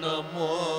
Namo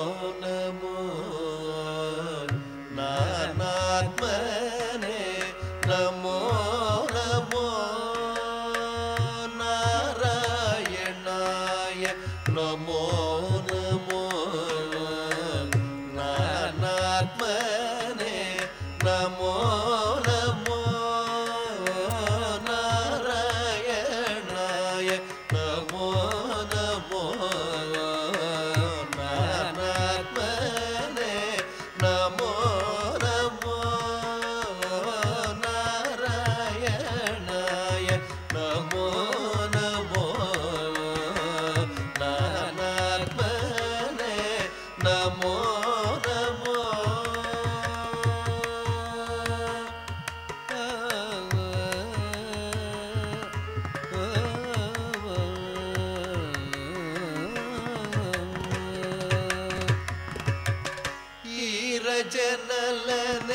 जनूतलीन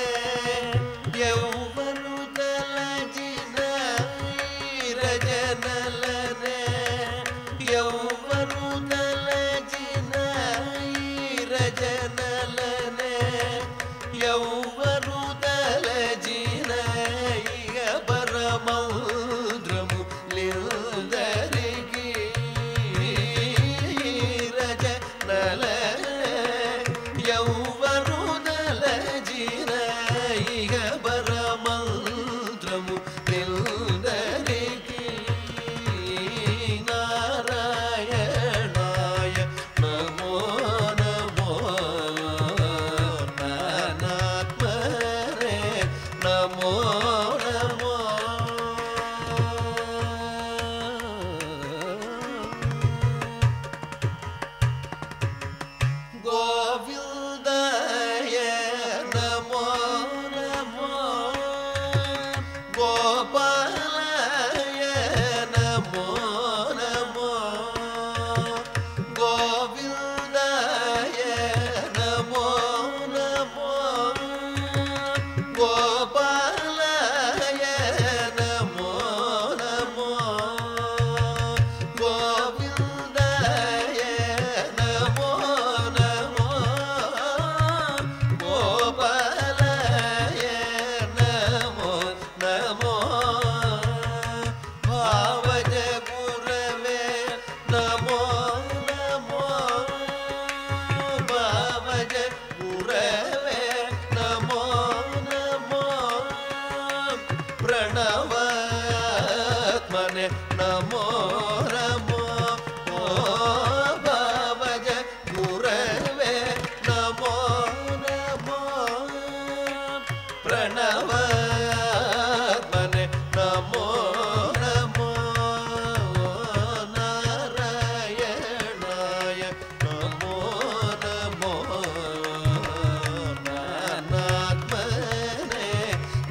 जनल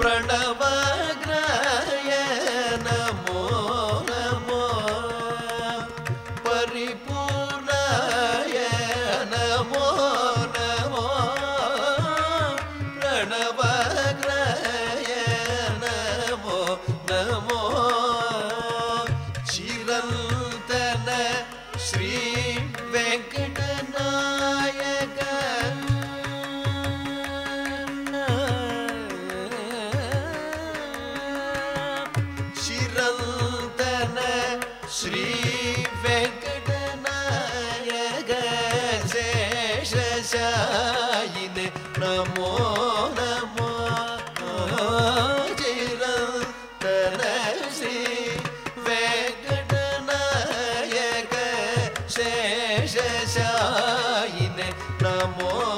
പ്രണവ नमो नमो चिर तनसि वेगनय ग शेश नमो